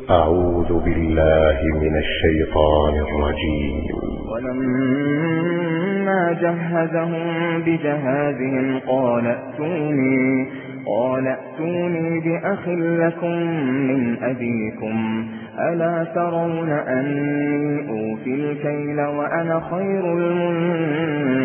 أعوذ بالله من الشيطان الرجيم. ولما جهزهم بجهازهم قال ائتوني قال ائتوني بأخ لكم من أبيكم. ألا ترون أني أوفي الكيل وأنا خير المنزلين؟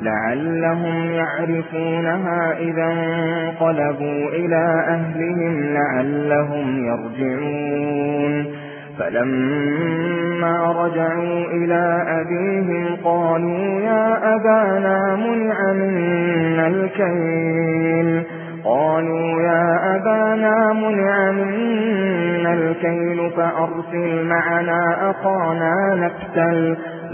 لعلهم يعرفونها إذا انقلبوا إلى أهلهم لعلهم يرجعون. فلما رجعوا إلى أبيهم قالوا يا أبانا منع منا الكيل. قالوا يا أبانا منع منا الكيل فأرسل معنا أخانا نكتل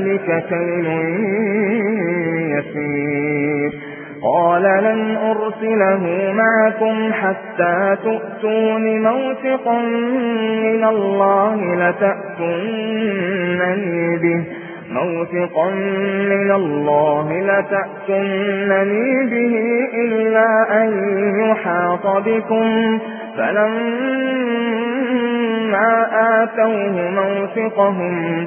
ذلك كيل يسير. قال لن أرسله معكم حتى تؤتون موثقا من الله لتأتونني به. موثقا من الله لتأتونني به إلا أن يحاط بكم. فلما آتوه موثقهم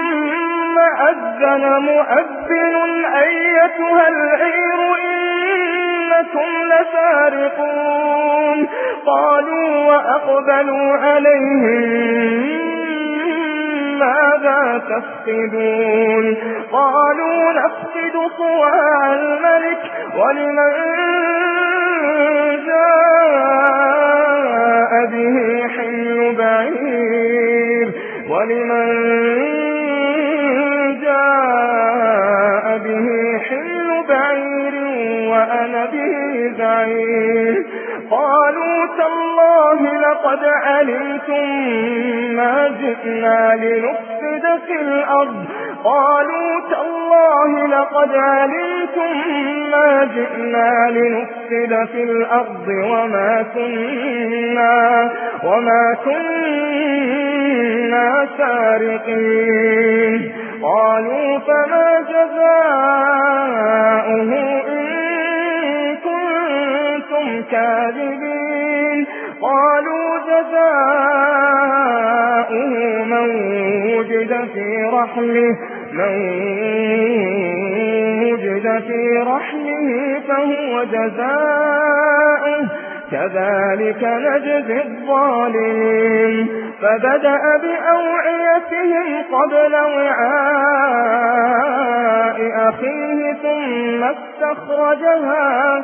أذن مؤذن أيتها العير إنكم لسارقون. قالوا وأقبلوا عليهم ماذا تفقدون؟ قالوا نفقد صواع الملك ولمن جاء به حمل بعير ولمن وأنا به زعير قالوا تالله لقد علمتم ما جئنا لنفسد في الأرض. قالوا تالله لقد علمتم ما جئنا لنفسد في الأرض وما كنا وما كنا سارقين. قالوا فما جزاؤه كاذبين قالوا جزاؤه من وجد في رحمه من وجد في رحمه فهو جزاؤه. كذلك نجزي الظالمين. فبدأ بأوعيتهم قبل وعاء أخيه ثم استخرجها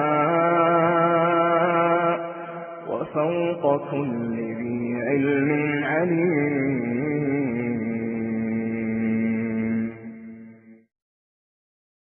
وفوق كل ذي علم عليم.